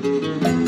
Música